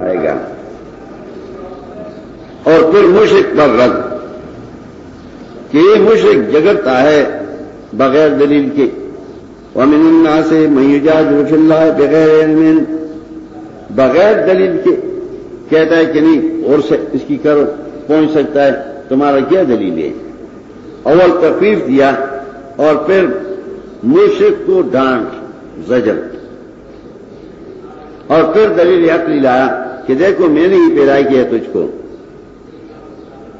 آئے گا۔ اور پھر مشرق پر رد کہ یہ مشرق جگڑتا ہے بغیر دلیل کے۔ ومن الناس سے میوجاد رف اللہ بغیر علم۔ بغیر دلیل کے کہتا ہے کہ نہیں، اور سے اس کی کرو، پہنچ سکتا ہے۔ تمہارا کیا دلیل ہے؟ اول تکلیف دیا، اور پھر مشرق کو ڈانٹ، زجر۔ اور پھر دلیل عقلی لایا۔ کہ دیکھو میں نے ہی پیدا کیا تجھ کو۔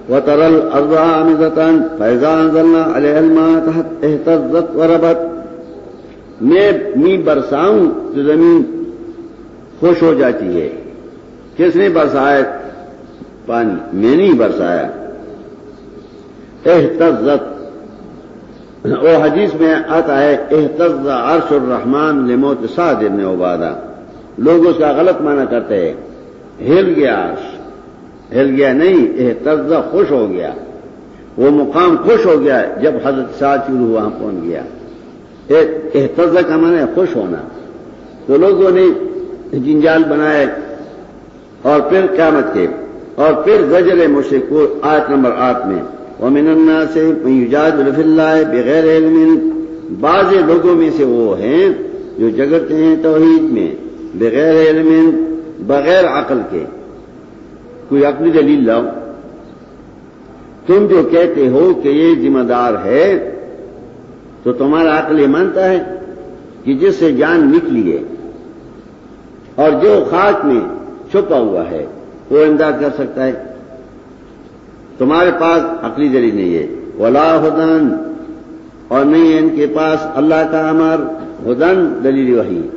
وہ ترل ارزان فیضان احتزت و ربت میں می برساؤں تو زمین خوش ہو جاتی ہے۔ کس نے برسایا؟ پانی۔ میں نے ہی برسایا۔ احتزت وہ حدیث میں آتا ہے احتز عرش الرحمان لموت سعد ابن عبادہ۔ لوگ اس کا غلط معنی کرتے ہیں۔ ہل گیا ہل گیا نہیں احتز خوش ہو گیا۔ وہ مقام خوش ہو گیا جب حضرت سعد شروع وہاں پہنچ گیا۔ احتز کا معنی خوش ہونا۔ تو لوگوں نے جنجال بنائے اور پھر قیامت کے، اور پھر زجر مشرق آٹھ نمبر آٹھ میں۔ ومن الناس من يجادل في الله بغیر علم۔ بعض لوگوں میں سے وہ ہیں جو جگڑتے ہیں توحید میں، بغیر علم بغیر عقل کے کوئی عقلی دلیل لاؤ۔ تم جو کہتے ہو کہ یہ ذمہ دار ہے، تو تمہارا عقل یہ مانتا ہے کہ جس سے جان نکلی ہے اور جو خاک میں چھپا ہوا ہے، وہ امداد کر سکتا ہے۔ تمہارے پاس عقلی دلیل نہیں ہے۔ ولا ہدن اور نہیں ان کے پاس اللہ کا امر۔ ہدن دلیل وہی